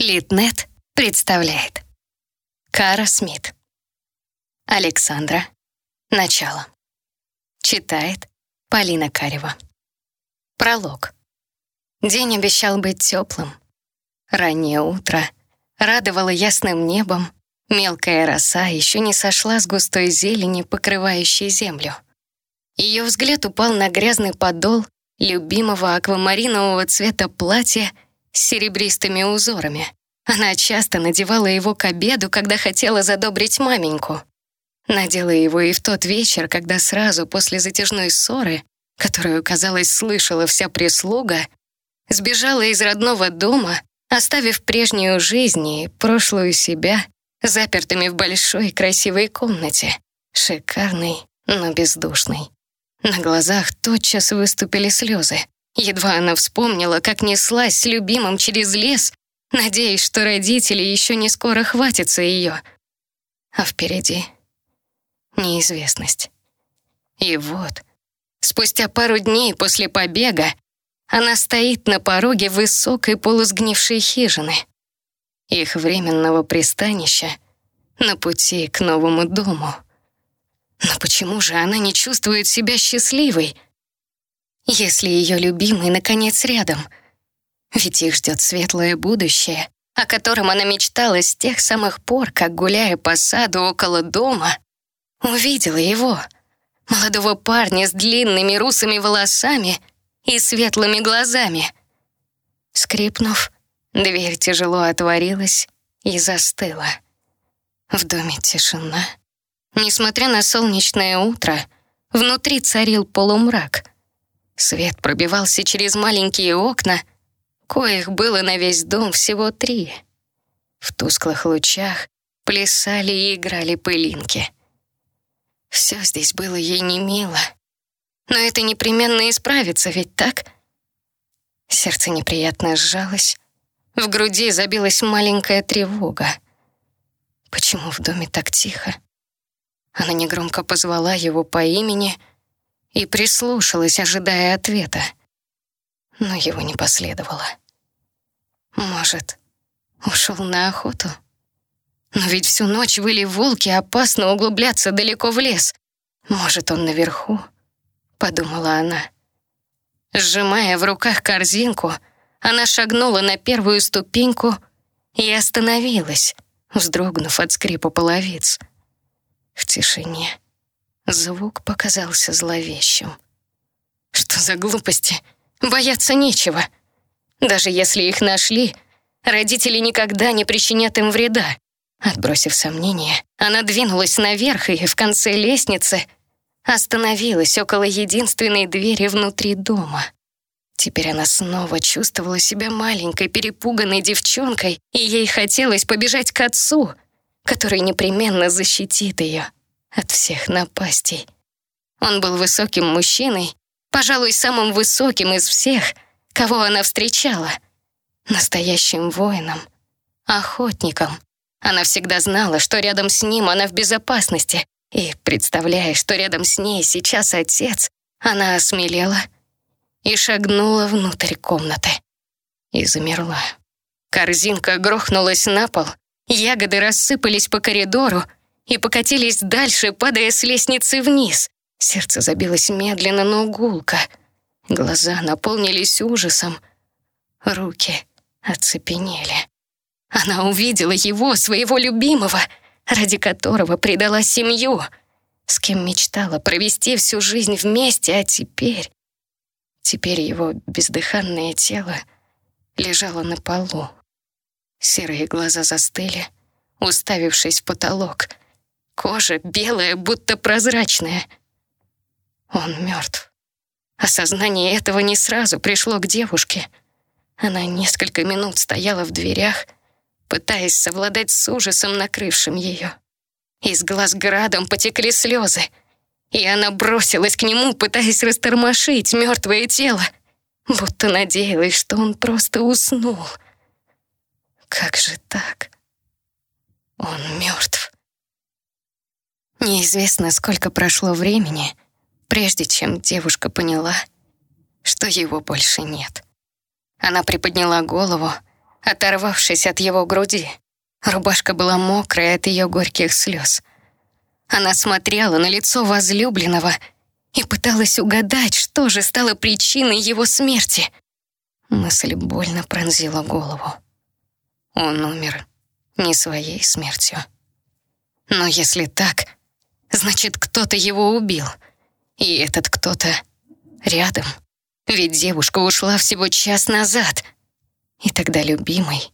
Литнет представляет. Кара Смит. Александра. Начало. Читает Полина Карева. Пролог. День обещал быть теплым. Раннее утро радовало ясным небом, мелкая роса еще не сошла с густой зелени, покрывающей землю. Ее взгляд упал на грязный подол любимого аквамаринового цвета платья с серебристыми узорами. Она часто надевала его к обеду, когда хотела задобрить маменьку. Надела его и в тот вечер, когда сразу после затяжной ссоры, которую, казалось, слышала вся прислуга, сбежала из родного дома, оставив прежнюю жизнь и прошлую себя запертыми в большой красивой комнате, шикарной, но бездушной. На глазах тотчас выступили слезы. Едва она вспомнила, как неслась с любимым через лес, надеясь, что родители еще не скоро хватятся ее. А впереди неизвестность. И вот, спустя пару дней после побега, она стоит на пороге высокой полусгнившей хижины, их временного пристанища на пути к новому дому. Но почему же она не чувствует себя счастливой, если ее любимый наконец рядом? Ведь их ждет светлое будущее, о котором она мечтала с тех самых пор, как, гуляя по саду около дома, увидела его, молодого парня с длинными русыми волосами и светлыми глазами. Скрипнув, дверь тяжело отворилась и застыла. В доме тишина. Несмотря на солнечное утро, внутри царил полумрак. Свет пробивался через маленькие окна, коих было на весь дом всего три. В тусклых лучах плясали и играли пылинки. Все здесь было ей не мило. Но это непременно исправится, ведь так? Сердце неприятно сжалось. В груди забилась маленькая тревога. Почему в доме так тихо? Она негромко позвала его по имени и прислушалась, ожидая ответа. Но его не последовало. Может, ушел на охоту? Но ведь всю ночь выли волки, опасно углубляться далеко в лес. Может, он наверху? Подумала она. Сжимая в руках корзинку, она шагнула на первую ступеньку и остановилась, вздрогнув от скрипа половиц. В тишине звук показался зловещим. Что за глупости? Бояться нечего. Даже если их нашли, родители никогда не причинят им вреда. Отбросив сомнения, она двинулась наверх и в конце лестницы остановилась около единственной двери внутри дома. Теперь она снова чувствовала себя маленькой, перепуганной девчонкой, и ей хотелось побежать к отцу — который непременно защитит ее от всех напастей. Он был высоким мужчиной, пожалуй, самым высоким из всех, кого она встречала. Настоящим воином, охотником. Она всегда знала, что рядом с ним она в безопасности, и, представляя, что рядом с ней сейчас отец, она осмелела и шагнула внутрь комнаты. И замерла. Корзинка грохнулась на пол, Ягоды рассыпались по коридору и покатились дальше, падая с лестницы вниз. Сердце забилось медленно, но гулко. Глаза наполнились ужасом. Руки оцепенели. Она увидела его, своего любимого, ради которого предала семью, с кем мечтала провести всю жизнь вместе, а теперь... Теперь его бездыханное тело лежало на полу. Серые глаза застыли, уставившись в потолок. Кожа белая, будто прозрачная. Он мертв. Осознание этого не сразу пришло к девушке. Она несколько минут стояла в дверях, пытаясь совладать с ужасом, накрывшим ее. Из глаз градом потекли слезы, и она бросилась к нему, пытаясь растормошить мертвое тело, будто надеялась, что он просто уснул — как же так? Он мертв. Неизвестно, сколько прошло времени, прежде чем девушка поняла, что его больше нет. Она приподняла голову, оторвавшись от его груди. Рубашка была мокрая от ее горьких слез. Она смотрела на лицо возлюбленного и пыталась угадать, что же стало причиной его смерти. Мысль больно пронзила голову. Он умер не своей смертью. Но если так, значит, кто-то его убил. И этот кто-то рядом. Ведь девушка ушла всего час назад. И тогда любимый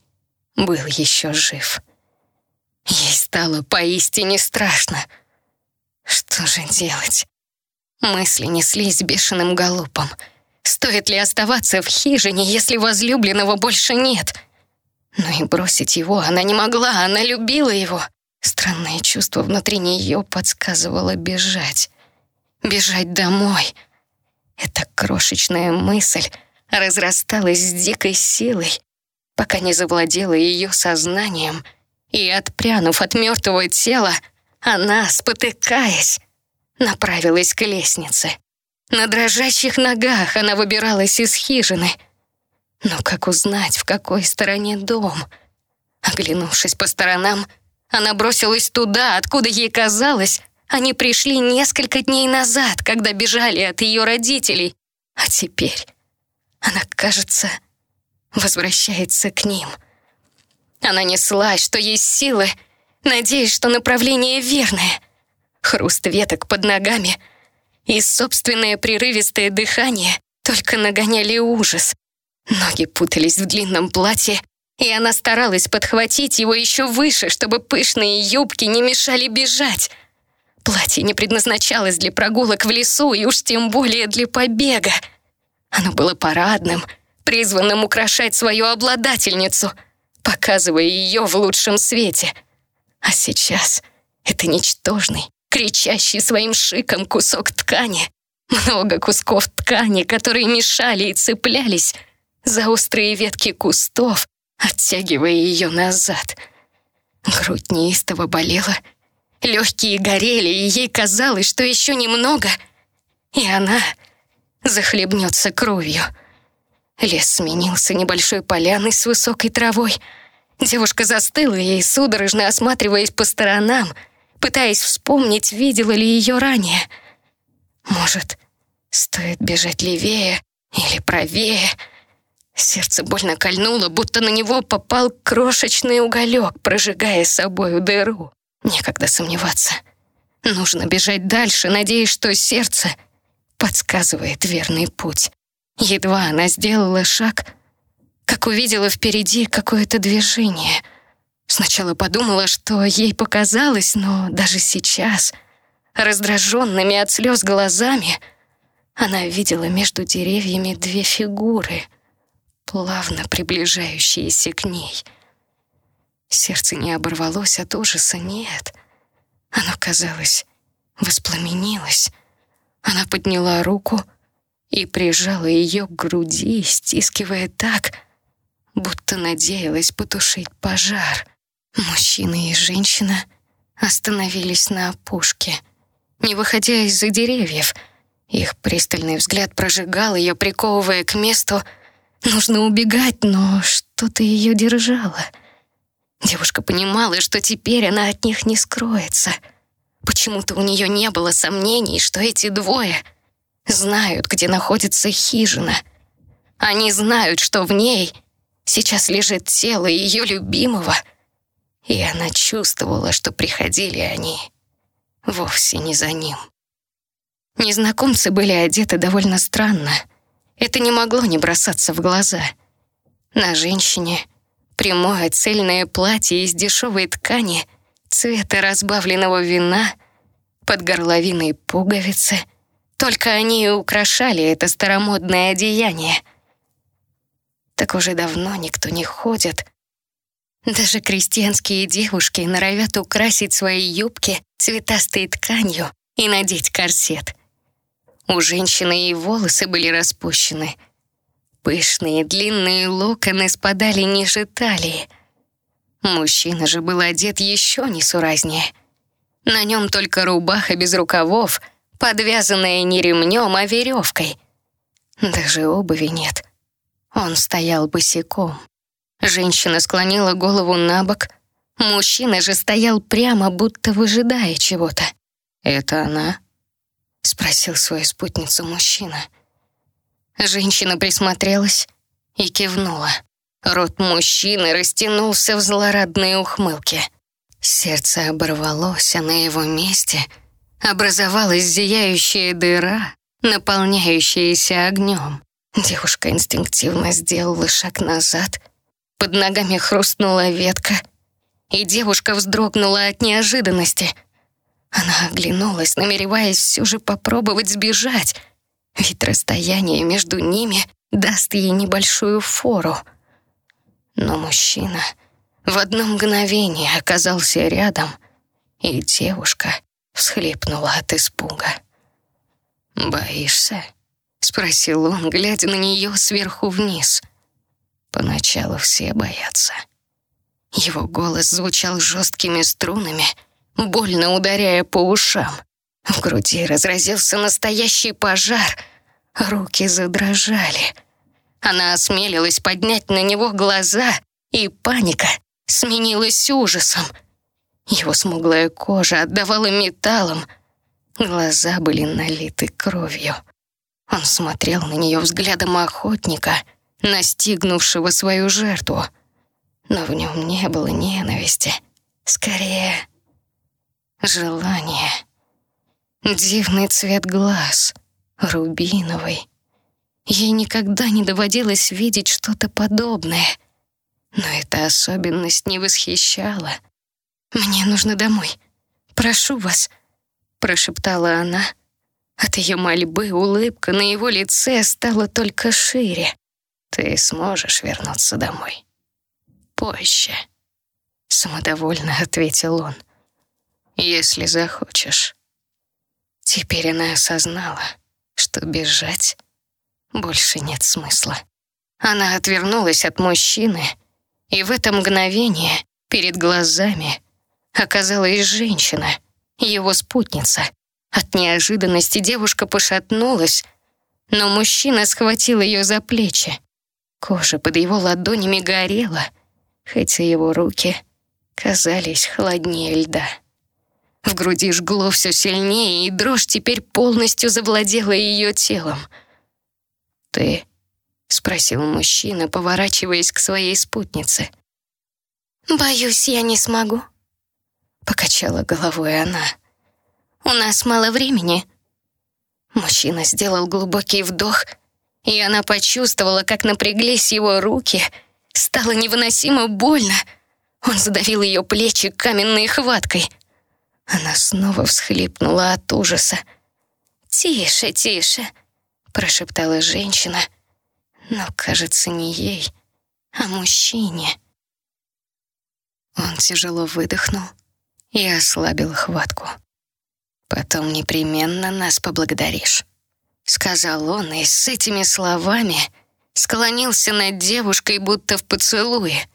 был еще жив. Ей стало поистине страшно. Что же делать? Мысли неслись бешеным галопом. Стоит ли оставаться в хижине, если возлюбленного больше нет? Но и бросить его она не могла, она любила его. Странное чувство внутри нее подсказывало бежать. Бежать домой. Эта крошечная мысль разрасталась с дикой силой, пока не завладела ее сознанием, и, отпрянув от мертвого тела, она, спотыкаясь, направилась к лестнице. На дрожащих ногах она выбиралась из хижины. Но как узнать, в какой стороне дом? Оглянувшись по сторонам, она бросилась туда, откуда ей казалось, они пришли несколько дней назад, когда бежали от ее родителей. А теперь она, кажется, возвращается к ним. Она неслась, что есть силы, надеясь, что направление верное. Хруст веток под ногами и собственное прерывистое дыхание только нагоняли ужас. Ноги путались в длинном платье, и она старалась подхватить его еще выше, чтобы пышные юбки не мешали бежать. Платье не предназначалось для прогулок в лесу и уж тем более для побега. Оно было парадным — призванным украшать свою обладательницу, показывая ее в лучшем свете. А сейчас это ничтожный, кричащий своим шиком кусок ткани. Много кусков ткани, которые мешали и цеплялись за острые ветки кустов, оттягивая ее назад. Грудь неистово болела, легкие горели, и ей казалось, что еще немного, и она захлебнется кровью. Лес сменился небольшой поляной с высокой травой. Девушка застыла и, судорожно осматриваясь по сторонам, пытаясь вспомнить, видела ли ее ранее. Может, стоит бежать левее или правее? Сердце больно кольнуло, будто на него попал крошечный уголек, прожигая собою дыру. Некогда сомневаться. Нужно бежать дальше, надеясь, что сердце подсказывает верный путь. Едва она сделала шаг, как увидела впереди какое-то движение. Сначала подумала, что ей показалось, но даже сейчас, раздраженными от слез глазами, она видела между деревьями две фигуры, плавно приближающиеся к ней. Сердце не оборвалось от ужаса, нет. Оно, казалось, воспламенилось. Она подняла руку — и прижала ее к груди, стискивая так, будто надеялась потушить пожар. Мужчина и женщина остановились на опушке, не выходя из-за деревьев. Их пристальный взгляд прожигал ее, приковывая к месту. Нужно убегать, но что-то ее держало. Девушка понимала, что теперь она от них не скроется. Почему-то у нее не было сомнений, что эти двое — знают, где находится хижина. Они знают, что в ней сейчас лежит тело ее любимого, и она чувствовала, что приходили они вовсе не за ним. Незнакомцы были одеты довольно странно. Это не могло не бросаться в глаза. На женщине прямое цельное платье из дешевой ткани цвета разбавленного вина, под горловиной пуговицы — только они и украшали это старомодное одеяние. Так уже давно никто не ходит. Даже крестьянские девушки норовят украсить свои юбки цветастой тканью и надеть корсет. У женщины и волосы были распущены. Пышные длинные локоны спадали ниже талии. Мужчина же был одет еще несуразнее. На нем только рубаха без рукавов — подвязанная не ремнем, а веревкой. Даже обуви нет. Он стоял босиком. Женщина склонила голову на бок. Мужчина же стоял прямо, будто выжидая чего-то. «Это она?» — спросил свою спутницу мужчина. Женщина присмотрелась и кивнула. Рот мужчины растянулся в злорадные ухмылки. Сердце оборвалось, а на его месте образовалась зияющая дыра, наполняющаяся огнем. Девушка инстинктивно сделала шаг назад. Под ногами хрустнула ветка, и девушка вздрогнула от неожиданности. Она оглянулась, намереваясь все же попробовать сбежать, ведь расстояние между ними даст ей небольшую фору. Но мужчина в одно мгновение оказался рядом, и девушка всхлипнула от испуга. «Боишься?» — спросил он, глядя на нее сверху вниз. Поначалу все боятся. Его голос звучал жесткими струнами, больно ударяя по ушам. В груди разразился настоящий пожар, руки задрожали. Она осмелилась поднять на него глаза, и паника сменилась ужасом. Его смуглая кожа отдавала металлом, глаза были налиты кровью. Он смотрел на нее взглядом охотника, настигнувшего свою жертву. Но в нем не было ненависти, скорее желание. Дивный цвет глаз, рубиновый, Ей никогда не доводилось видеть что-то подобное. Но эта особенность не восхищала. «Мне нужно домой. Прошу вас», — прошептала она. От ее мольбы улыбка на его лице стала только шире. «Ты сможешь вернуться домой?» «Позже», — самодовольно ответил он. «Если захочешь». Теперь она осознала, что бежать больше нет смысла. Она отвернулась от мужчины, и в это мгновение перед глазами оказалась женщина, его спутница. От неожиданности девушка пошатнулась, но мужчина схватил ее за плечи. Кожа под его ладонями горела, хотя его руки казались холоднее льда. В груди жгло все сильнее, и дрожь теперь полностью завладела ее телом — «Ты?» — спросил мужчина, поворачиваясь к своей спутнице. «Боюсь, я не смогу», — покачала головой она. «У нас мало времени». Мужчина сделал глубокий вдох, и она почувствовала, как напряглись его руки. Стало невыносимо больно. Он задавил ее плечи каменной хваткой. Она снова всхлипнула от ужаса. «Тише, тише», прошептала женщина, но, кажется, не ей, а мужчине. Он тяжело выдохнул и ослабил хватку. «Потом непременно нас поблагодаришь», — сказал он, и с этими словами склонился над девушкой, будто в поцелуе,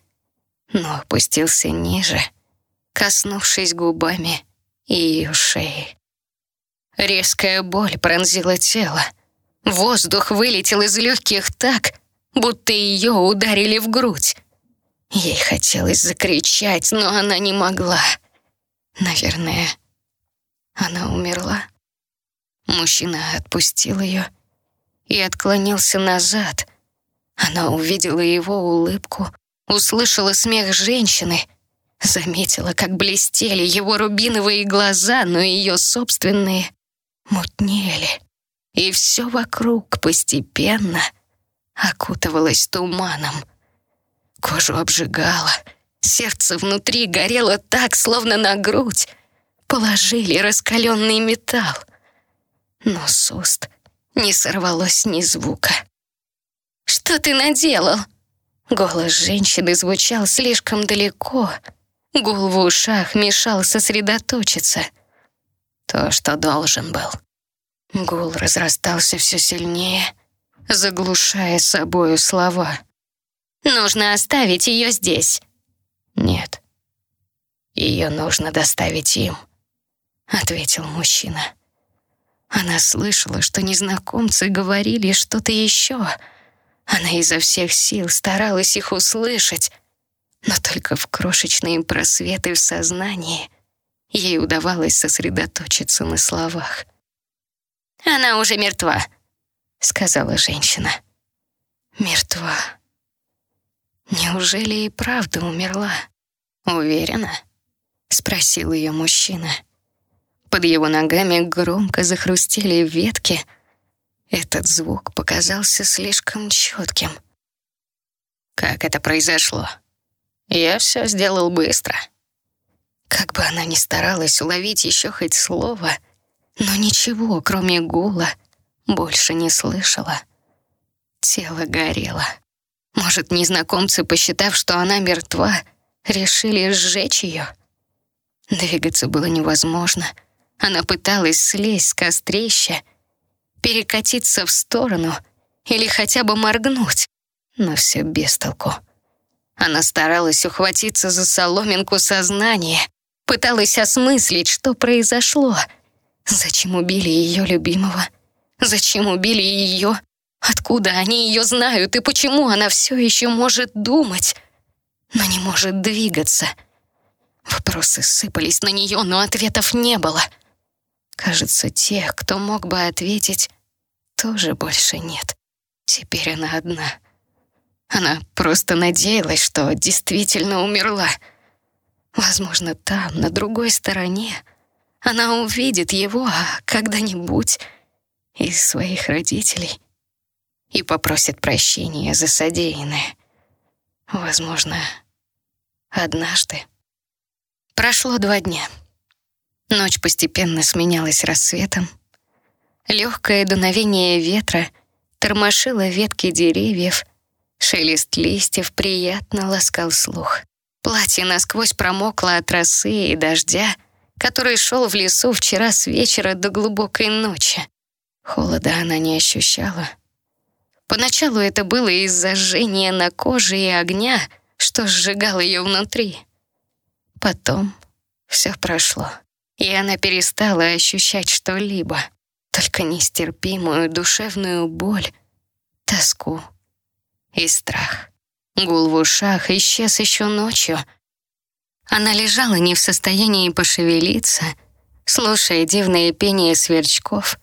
но опустился ниже, коснувшись губами ее шеи. Резкая боль пронзила тело, Воздух вылетел из легких так, будто ее ударили в грудь. Ей хотелось закричать, но она не могла. Наверное, она умерла. Мужчина отпустил ее и отклонился назад. Она увидела его улыбку, услышала смех женщины, заметила, как блестели его рубиновые глаза, но ее собственные мутнели и все вокруг постепенно окутывалось туманом. Кожу обжигало, сердце внутри горело так, словно на грудь положили раскаленный металл. Но с уст не сорвалось ни звука. «Что ты наделал?» Голос женщины звучал слишком далеко. Гул в ушах мешал сосредоточиться. То, что должен был. Гул разрастался все сильнее, заглушая собою слова. «Нужно оставить ее здесь». «Нет, ее нужно доставить им», — ответил мужчина. Она слышала, что незнакомцы говорили что-то еще. Она изо всех сил старалась их услышать, но только в крошечные просветы в сознании ей удавалось сосредоточиться на словах. «Она уже мертва», — сказала женщина. «Мертва. Неужели и правда умерла?» «Уверена?» — спросил ее мужчина. Под его ногами громко захрустели ветки. Этот звук показался слишком четким. «Как это произошло?» Я все сделал быстро. Как бы она ни старалась уловить еще хоть слово, но ничего, кроме гула, больше не слышала. Тело горело. Может, незнакомцы, посчитав, что она мертва, решили сжечь ее? Двигаться было невозможно. Она пыталась слезть с кострища, перекатиться в сторону или хотя бы моргнуть, но все без толку. Она старалась ухватиться за соломинку сознания, пыталась осмыслить, что произошло. Зачем убили ее любимого? Зачем убили ее? Откуда они ее знают и почему она все еще может думать, но не может двигаться? Вопросы сыпались на нее, но ответов не было. Кажется, тех, кто мог бы ответить, тоже больше нет. Теперь она одна — она просто надеялась, что действительно умерла. Возможно, там, на другой стороне, она увидит его, а когда-нибудь из своих родителей и попросит прощения за содеянное. Возможно, однажды. Прошло два дня. Ночь постепенно сменялась рассветом. Легкое дуновение ветра тормошило ветки деревьев, Шелест листьев приятно ласкал слух. Платье насквозь промокло от росы и дождя, который шел в лесу вчера с вечера до глубокой ночи. Холода она не ощущала. Поначалу это было из-за жжения на коже и огня, что сжигал ее внутри. Потом все прошло, и она перестала ощущать что-либо, только нестерпимую душевную боль, тоску и страх. Гул в ушах исчез еще ночью. Она лежала не в состоянии пошевелиться, слушая дивное пение сверчков,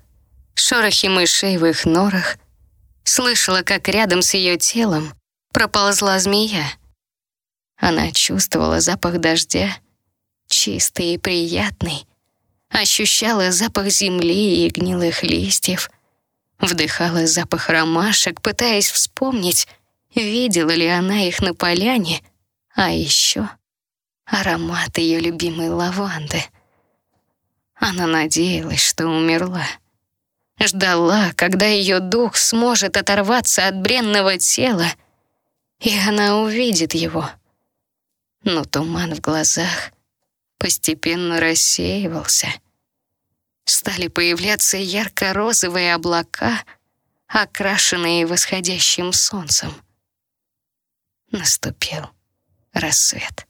шорохи мышей в их норах, слышала, как рядом с ее телом проползла змея. Она чувствовала запах дождя, чистый и приятный, ощущала запах земли и гнилых листьев, вдыхала запах ромашек, пытаясь вспомнить, видела ли она их на поляне, а еще аромат ее любимой лаванды. Она надеялась, что умерла. Ждала, когда ее дух сможет оторваться от бренного тела, и она увидит его. Но туман в глазах постепенно рассеивался. Стали появляться ярко-розовые облака, окрашенные восходящим солнцем. Наступил рассвет.